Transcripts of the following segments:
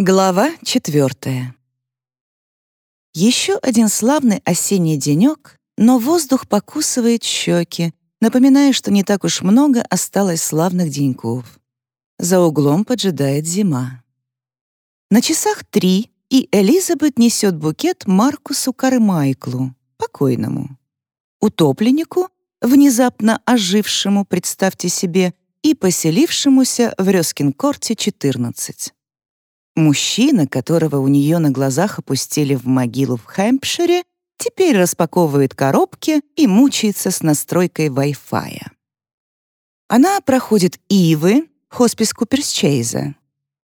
Глава четвертая. Еще один славный осенний денек, но воздух покусывает щеки, напоминая, что не так уж много осталось славных деньков. За углом поджидает зима. На часах три, и Элизабет несет букет Маркусу Кармайклу, покойному. Утопленнику, внезапно ожившему, представьте себе, и поселившемуся в Рёскинкорте 14. Мужчина, которого у нее на глазах опустили в могилу в Хэмпшире, теперь распаковывает коробки и мучается с настройкой Wi-Fi. Она проходит Ивы, хоспис Куперсчейза.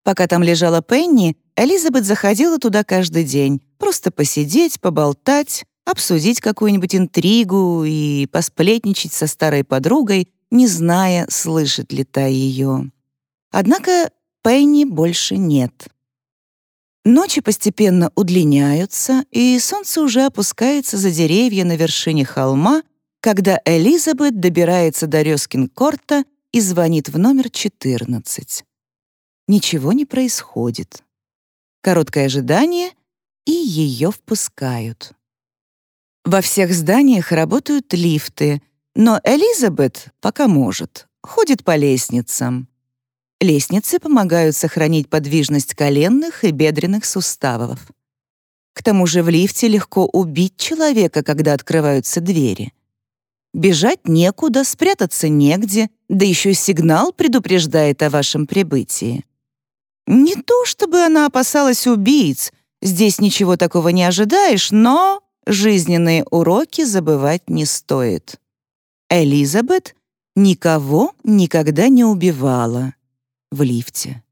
Пока там лежала Пенни, Элизабет заходила туда каждый день, просто посидеть, поболтать, обсудить какую-нибудь интригу и посплетничать со старой подругой, не зная, слышит ли та ее. Однако Пенни больше нет. Ночи постепенно удлиняются, и солнце уже опускается за деревья на вершине холма, когда Элизабет добирается до Рёскин-Корта и звонит в номер 14. Ничего не происходит. Короткое ожидание, и ее впускают. Во всех зданиях работают лифты, но Элизабет, пока может, ходит по лестницам. Лестницы помогают сохранить подвижность коленных и бедренных суставов. К тому же в лифте легко убить человека, когда открываются двери. Бежать некуда, спрятаться негде, да еще сигнал предупреждает о вашем прибытии. Не то чтобы она опасалась убийц, здесь ничего такого не ожидаешь, но жизненные уроки забывать не стоит. Элизабет никого никогда не убивала в лифте.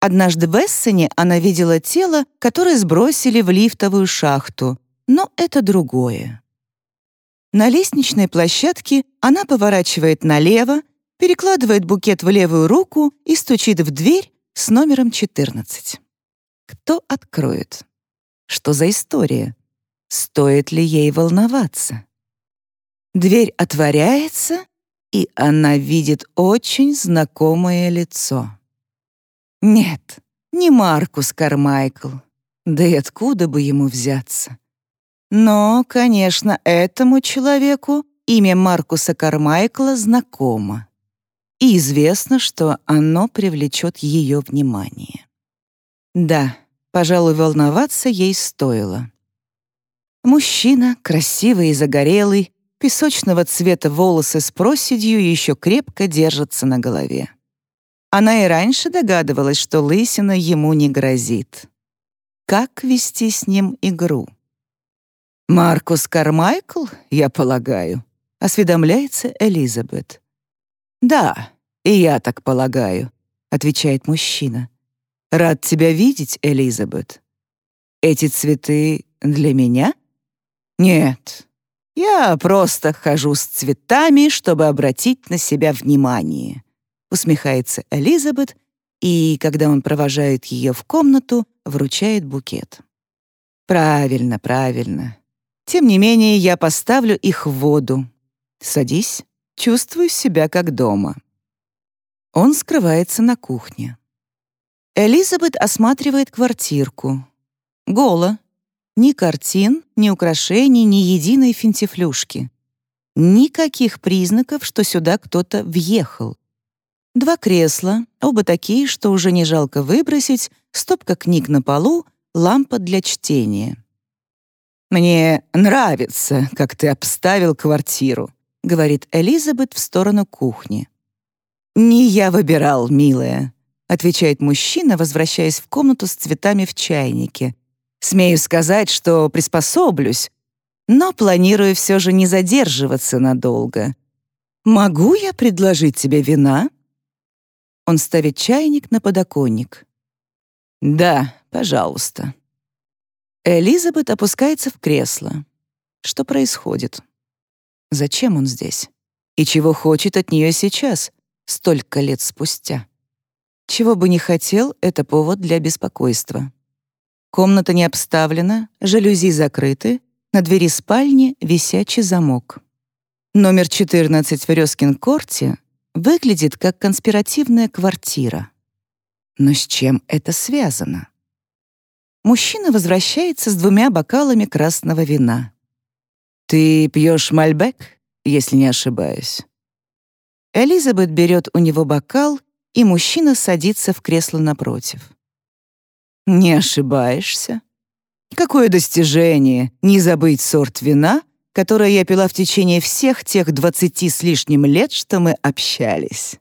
Однажды в Эссене она видела тело, которое сбросили в лифтовую шахту, но это другое. На лестничной площадке она поворачивает налево, перекладывает букет в левую руку и стучит в дверь с номером 14. Кто откроет? Что за история? Стоит ли ей волноваться? Дверь отворяется, и она видит очень знакомое лицо. Нет, не Маркус Кармайкл. Да и откуда бы ему взяться? Но, конечно, этому человеку имя Маркуса Кармайкла знакомо. И известно, что оно привлечет ее внимание. Да, пожалуй, волноваться ей стоило. Мужчина, красивый и загорелый, песочного цвета волосы с проседью еще крепко держатся на голове. Она и раньше догадывалась, что лысина ему не грозит. Как вести с ним игру? «Маркус Кармайкл, я полагаю», — осведомляется Элизабет. «Да, и я так полагаю», — отвечает мужчина. «Рад тебя видеть, Элизабет. Эти цветы для меня?» «Нет, я просто хожу с цветами, чтобы обратить на себя внимание», усмехается Элизабет, и, когда он провожает ее в комнату, вручает букет. «Правильно, правильно. Тем не менее, я поставлю их в воду. Садись, чувствуй себя как дома». Он скрывается на кухне. Элизабет осматривает квартирку. Голо, ни картин, ни украшений, ни единой финтифлюшки. Никаких признаков, что сюда кто-то въехал. Два кресла, оба такие, что уже не жалко выбросить, стопка книг на полу, лампа для чтения. «Мне нравится, как ты обставил квартиру», — говорит Элизабет в сторону кухни. «Не я выбирал, милая», — отвечает мужчина, возвращаясь в комнату с цветами в чайнике, Смею сказать, что приспособлюсь, но планирую все же не задерживаться надолго. Могу я предложить тебе вина?» Он ставит чайник на подоконник. «Да, пожалуйста». Элизабет опускается в кресло. Что происходит? Зачем он здесь? И чего хочет от нее сейчас, столько лет спустя? Чего бы не хотел, это повод для беспокойства. Комната не обставлена, жалюзи закрыты, на двери спальни висячий замок. Номер 14 в Рёскин-корте выглядит как конспиративная квартира. Но с чем это связано? мужчина возвращается с двумя бокалами красного вина. «Ты пьешь мальбек, если не ошибаюсь?» Элизабет берет у него бокал, и мужчина садится в кресло напротив. «Не ошибаешься. Какое достижение не забыть сорт вина, которое я пила в течение всех тех двадцати с лишним лет, что мы общались.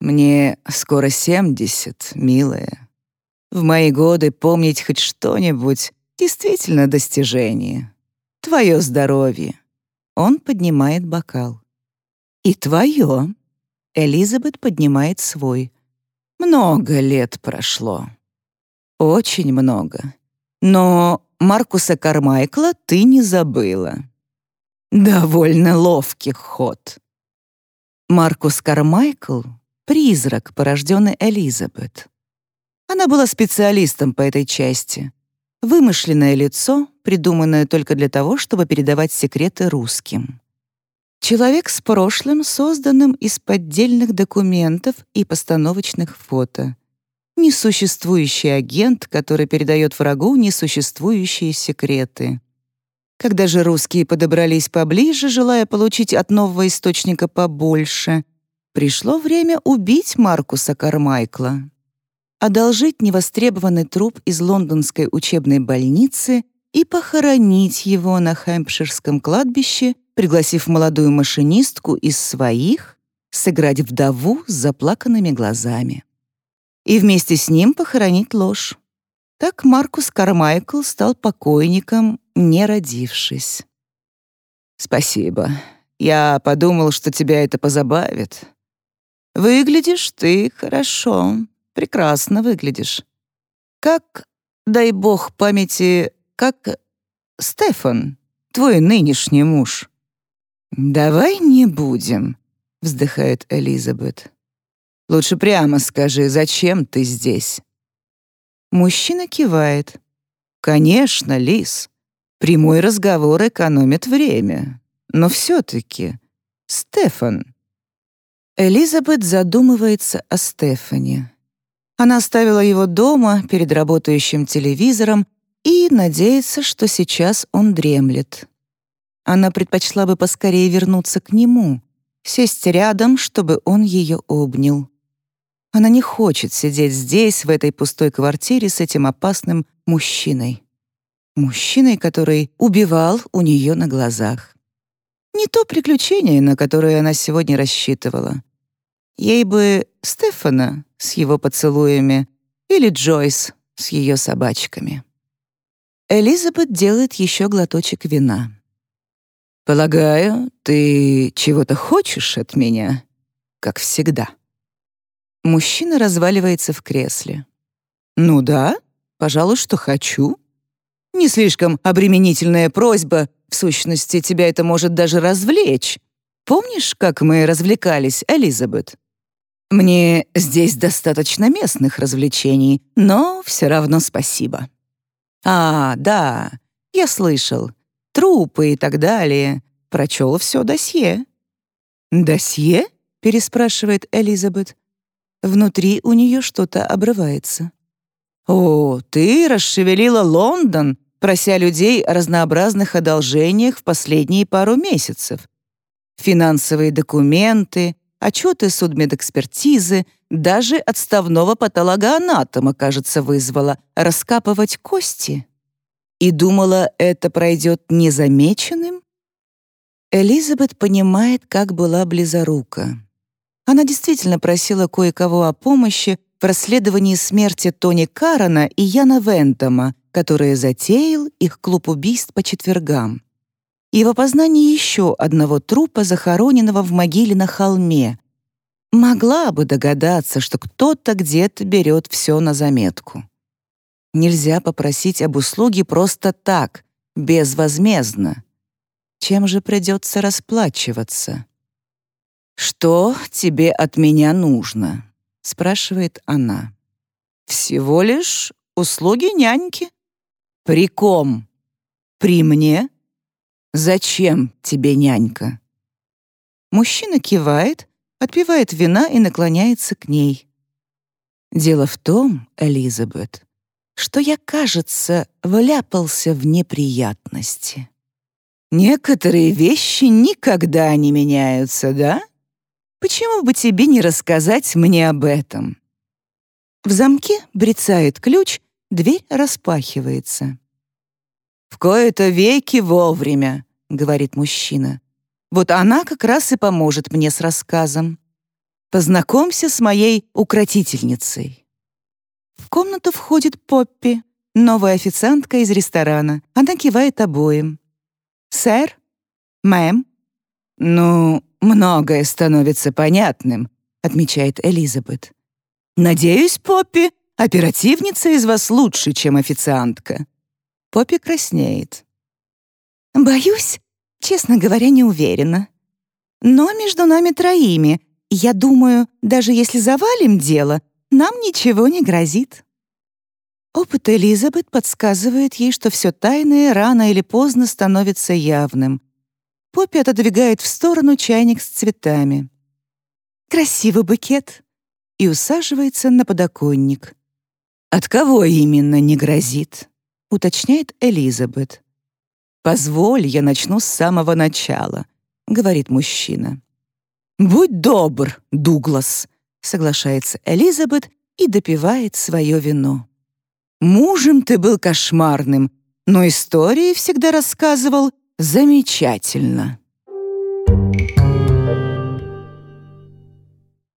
Мне скоро семьдесят, милая. В мои годы помнить хоть что-нибудь действительно достижение. Твое здоровье». Он поднимает бокал. «И твое». Элизабет поднимает свой. «Много лет прошло. Очень много. Но Маркуса Кармайкла ты не забыла. Довольно ловкий ход». Маркус Кармайкл — призрак, порожденный Элизабет. Она была специалистом по этой части. Вымышленное лицо, придуманное только для того, чтобы передавать секреты русским. Человек с прошлым, созданным из поддельных документов и постановочных фото. Несуществующий агент, который передает врагу несуществующие секреты. Когда же русские подобрались поближе, желая получить от нового источника побольше, пришло время убить Маркуса Кармайкла. Одолжить невостребованный труп из лондонской учебной больницы и похоронить его на Хэмпширском кладбище пригласив молодую машинистку из своих сыграть вдову с заплаканными глазами. И вместе с ним похоронить ложь. Так Маркус Кармайкл стал покойником, не родившись. «Спасибо. Я подумал, что тебя это позабавит. Выглядишь ты хорошо, прекрасно выглядишь. Как, дай бог памяти, как Стефан, твой нынешний муж». «Давай не будем», — вздыхает Элизабет. «Лучше прямо скажи, зачем ты здесь?» Мужчина кивает. «Конечно, Лис. Прямой разговор экономит время. Но все-таки... Стефан...» Элизабет задумывается о Стефане. Она оставила его дома перед работающим телевизором и надеется, что сейчас он дремлет. Она предпочла бы поскорее вернуться к нему, сесть рядом, чтобы он ее обнял. Она не хочет сидеть здесь, в этой пустой квартире с этим опасным мужчиной. Мужчиной, который убивал у нее на глазах. Не то приключение, на которое она сегодня рассчитывала. Ей бы Стефана с его поцелуями или Джойс с ее собачками. Элизабет делает еще глоточек вина. «Полагаю, ты чего-то хочешь от меня, как всегда». Мужчина разваливается в кресле. «Ну да, пожалуй, что хочу. Не слишком обременительная просьба, в сущности, тебя это может даже развлечь. Помнишь, как мы развлекались, Элизабет? Мне здесь достаточно местных развлечений, но все равно спасибо». «А, да, я слышал трупы и так далее. Прочел все досье». «Досье?» — переспрашивает Элизабет. Внутри у нее что-то обрывается. «О, ты расшевелила Лондон, прося людей о разнообразных одолжениях в последние пару месяцев. Финансовые документы, отчеты судмедэкспертизы, даже отставного патологоанатома, кажется, вызвала раскапывать кости и думала, это пройдет незамеченным? Элизабет понимает, как была близорука. Она действительно просила кое-кого о помощи в расследовании смерти Тони Карана и Яна Вентома, которые затеял их клуб убийств по четвергам. И в опознании еще одного трупа, захороненного в могиле на холме. Могла бы догадаться, что кто-то где-то берет все на заметку. Нельзя попросить об услуге просто так, безвозмездно. Чем же придется расплачиваться? «Что тебе от меня нужно?» — спрашивает она. «Всего лишь услуги няньки». «При ком?» «При мне?» «Зачем тебе нянька?» Мужчина кивает, отпивает вина и наклоняется к ней. «Дело в том, Элизабет, что я, кажется, вляпался в неприятности. Некоторые вещи никогда не меняются, да? Почему бы тебе не рассказать мне об этом? В замке брецает ключ, дверь распахивается. «В кои-то веки вовремя», — говорит мужчина. «Вот она как раз и поможет мне с рассказом. Познакомься с моей укротительницей». В комнату входит Поппи, новая официантка из ресторана. Она кивает обоим. «Сэр? Мэм?» «Ну, многое становится понятным», — отмечает Элизабет. «Надеюсь, Поппи, оперативница из вас лучше, чем официантка». Поппи краснеет. «Боюсь, честно говоря, не уверена. Но между нами троими, я думаю, даже если завалим дело, нам ничего не грозит». Опыт Элизабет подсказывает ей, что все тайное рано или поздно становится явным. Поппи отодвигает в сторону чайник с цветами. «Красивый букет!» и усаживается на подоконник. «От кого именно не грозит?» — уточняет Элизабет. «Позволь, я начну с самого начала», — говорит мужчина. «Будь добр, Дуглас», — соглашается Элизабет и допивает свое вино. «Мужем ты был кошмарным, но истории всегда рассказывал замечательно».